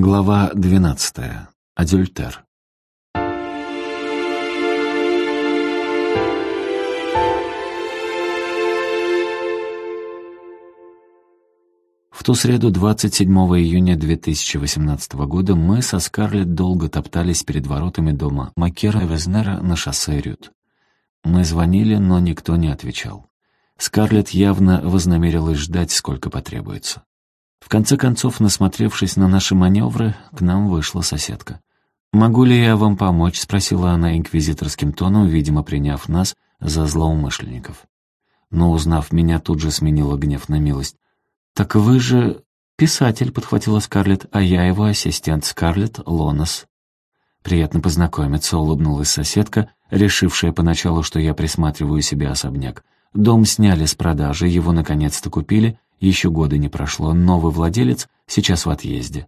Глава 12. Адюльтер. В ту среду, 27 июня 2018 года, мы со Скарлетт долго топтались перед воротами дома Макера Везнера на шоссе Рют. Мы звонили, но никто не отвечал. Скарлетт явно вознамерилась ждать, сколько потребуется. В конце концов, насмотревшись на наши маневры, к нам вышла соседка. «Могу ли я вам помочь?» — спросила она инквизиторским тоном, видимо, приняв нас за злоумышленников. Но, узнав меня, тут же сменила гнев на милость. «Так вы же писатель», — подхватила Скарлетт, «а я его ассистент Скарлетт Лонос». «Приятно познакомиться», — улыбнулась соседка, решившая поначалу, что я присматриваю себе особняк. Дом сняли с продажи, его наконец-то купили, еще года не прошло, новый владелец сейчас в отъезде.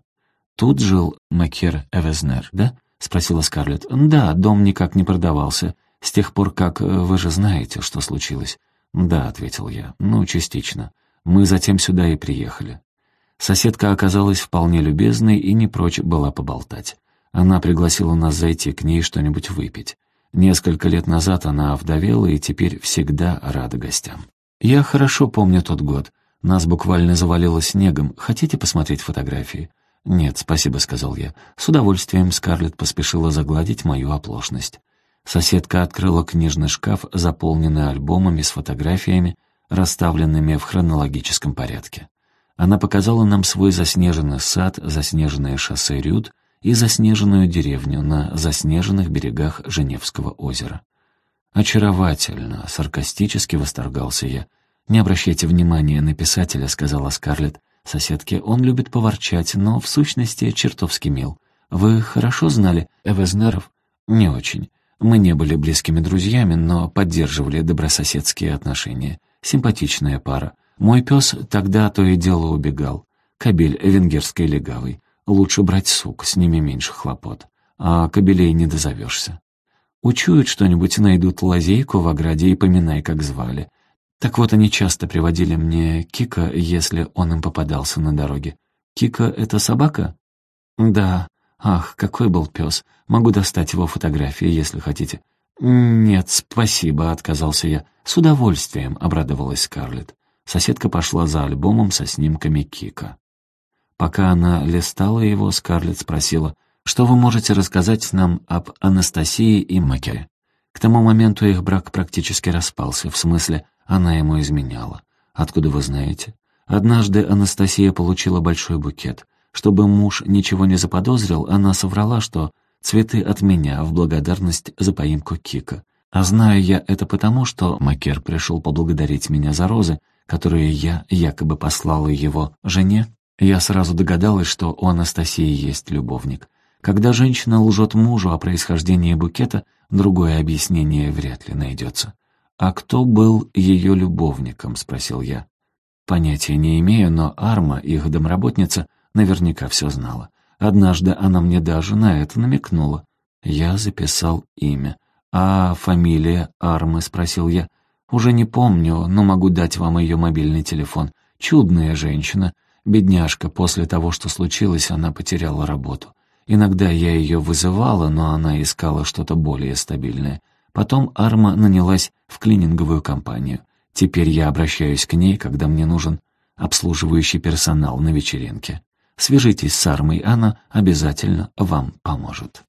Тут жил Макер Эвезнер, да? Спросила Скарлетт. Да, дом никак не продавался. С тех пор, как вы же знаете, что случилось. Да, ответил я. Ну, частично. Мы затем сюда и приехали. Соседка оказалась вполне любезной и не прочь была поболтать. Она пригласила нас зайти к ней что-нибудь выпить. Несколько лет назад она овдовела и теперь всегда рада гостям. Я хорошо помню тот год. Нас буквально завалило снегом. Хотите посмотреть фотографии?» «Нет, спасибо», — сказал я. С удовольствием Скарлетт поспешила загладить мою оплошность. Соседка открыла книжный шкаф, заполненный альбомами с фотографиями, расставленными в хронологическом порядке. Она показала нам свой заснеженный сад, заснеженное шоссе Рюд и заснеженную деревню на заснеженных берегах Женевского озера. «Очаровательно!» — саркастически восторгался я. «Не обращайте внимания на писателя», — сказала Скарлетт. «Соседке он любит поворчать, но в сущности чертовски мил. Вы хорошо знали Эвезнеров?» «Не очень. Мы не были близкими друзьями, но поддерживали добрососедские отношения. Симпатичная пара. Мой пес тогда то и дело убегал. Кабель венгерской легавый. Лучше брать сук, с ними меньше хлопот. А кабелей не дозовешься. Учуют что-нибудь, найдут лазейку в ограде и поминай, как звали. Так вот, они часто приводили мне Кика, если он им попадался на дороге. Кика — это собака? Да. Ах, какой был пес. Могу достать его фотографии, если хотите. Нет, спасибо, отказался я. С удовольствием, обрадовалась Скарлетт. Соседка пошла за альбомом со снимками Кика. Пока она листала его, Скарлетт спросила, «Что вы можете рассказать нам об Анастасии и Макере?» К тому моменту их брак практически распался, в смысле, она ему изменяла. Откуда вы знаете? Однажды Анастасия получила большой букет. Чтобы муж ничего не заподозрил, она соврала, что цветы от меня в благодарность за поимку Кика. А знаю я это потому, что Макер пришел поблагодарить меня за розы, которые я якобы послала его жене. Я сразу догадалась, что у Анастасии есть любовник. Когда женщина лжет мужу о происхождении букета, другое объяснение вряд ли найдется. «А кто был ее любовником?» — спросил я. Понятия не имею, но Арма, их домработница, наверняка все знала. Однажды она мне даже на это намекнула. Я записал имя. «А фамилия Армы?» — спросил я. «Уже не помню, но могу дать вам ее мобильный телефон. Чудная женщина. Бедняжка, после того, что случилось, она потеряла работу. Иногда я ее вызывала, но она искала что-то более стабильное. Потом Арма нанялась в клининговую компанию. Теперь я обращаюсь к ней, когда мне нужен обслуживающий персонал на вечеринке. Свяжитесь с Армой, она обязательно вам поможет.